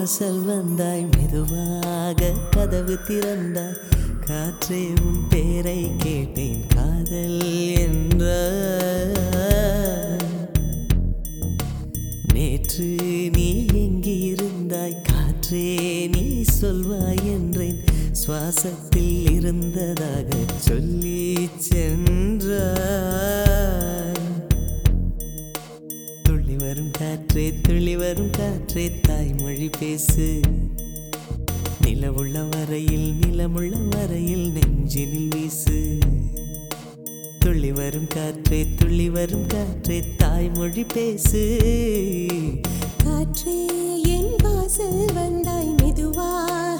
வாசல் வந்தாய் மெதுவாக கதவு திறந்தாய். காற்றே உன் பேரை கேட்டேன் காதல் என்ற நேற்று நீ எங்கிருந்தாய் காற்றே நீ சொல்வாய் என்றேன். சுவாசத்தில் இருந்ததாக சொல்லி சென்றாய். காற்றே துளி வரும் காற்றே தாய்மொழி பேசு. நிலவுள்ள வரையில் நிலமுள்ள வரையில் நெஞ்சினில் வீசு. துள்ளி வரும் காற்றே துள்ளி வரும் காற்றே தாய்மொழி பேசு. காற்றே என் வாசல் வந்தாய் மெதுவாக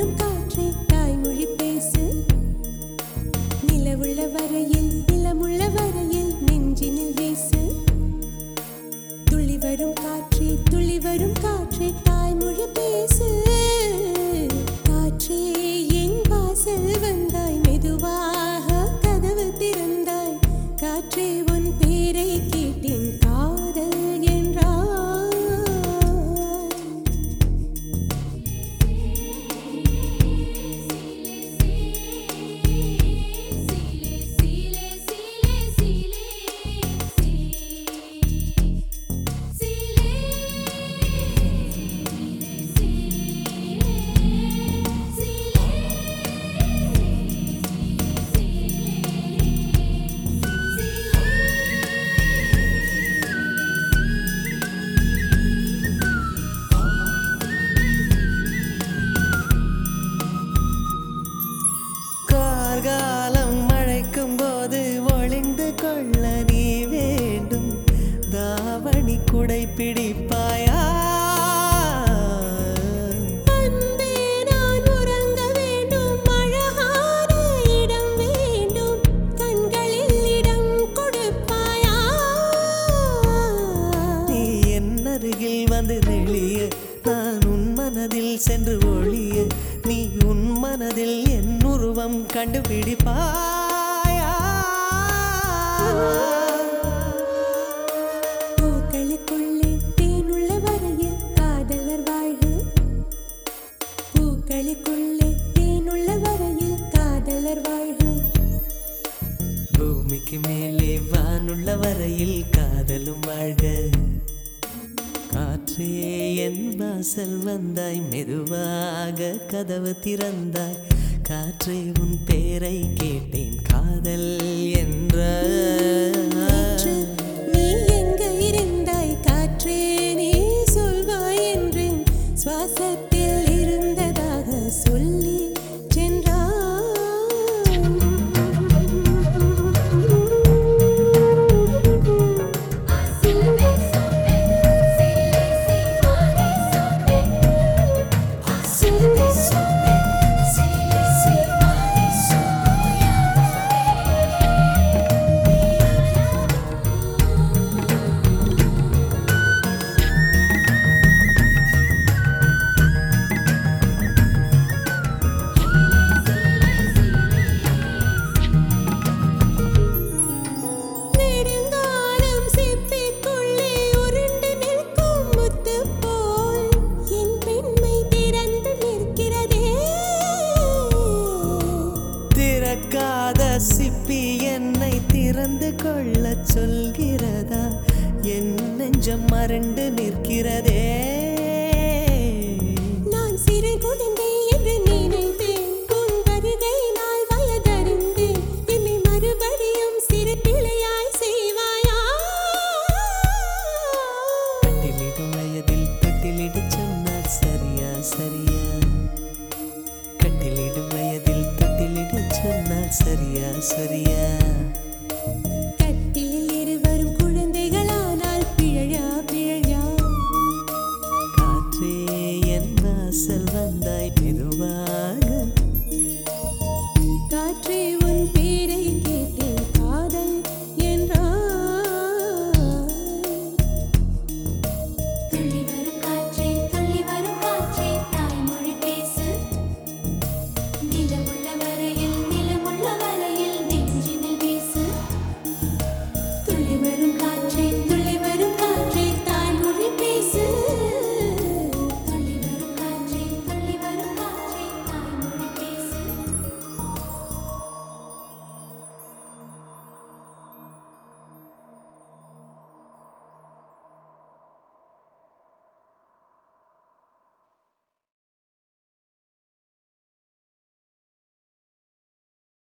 துள்ளி வரும் மனதில் சென்று ஒளிய நீ உன் மனதில் என் உருவம் கண்டுபிடிப்பாயா? பூக்களுக்குள்ளே தேனுள்ள வரையில் காதலர் வாழ்வு பூக்களுக்குள்ளே தேனுள்ள வரையில் காதலர் வாழ்வு பூமிக்கு மேலே வானுள்ள வரையில் காதலும் வாழ்க. வாசல் வந்தாய் மெதுவாக கதவு திறந்தாய். காற்றே உன் பேரை கேட்டேன் காதல் என்ற. சொல்கிறதா? என் நெஞ்சம் மறண்டு நிற்கிறதே. நான் சிறு குழந்தை என்று நினைத்தேன். உன் வருகை நாள் வயதறிந்தேன் என்னை மறுபடியும் சிறு பிள்ளையாய் செய்வாயா? கட்டிலிடும் வயதில் தொட்டிலிடு சொன்னால் சரியா சரியா? கட்டிலிடும் வயதில் தொட்டிலிடு சொன்னால் சரியா சரியா?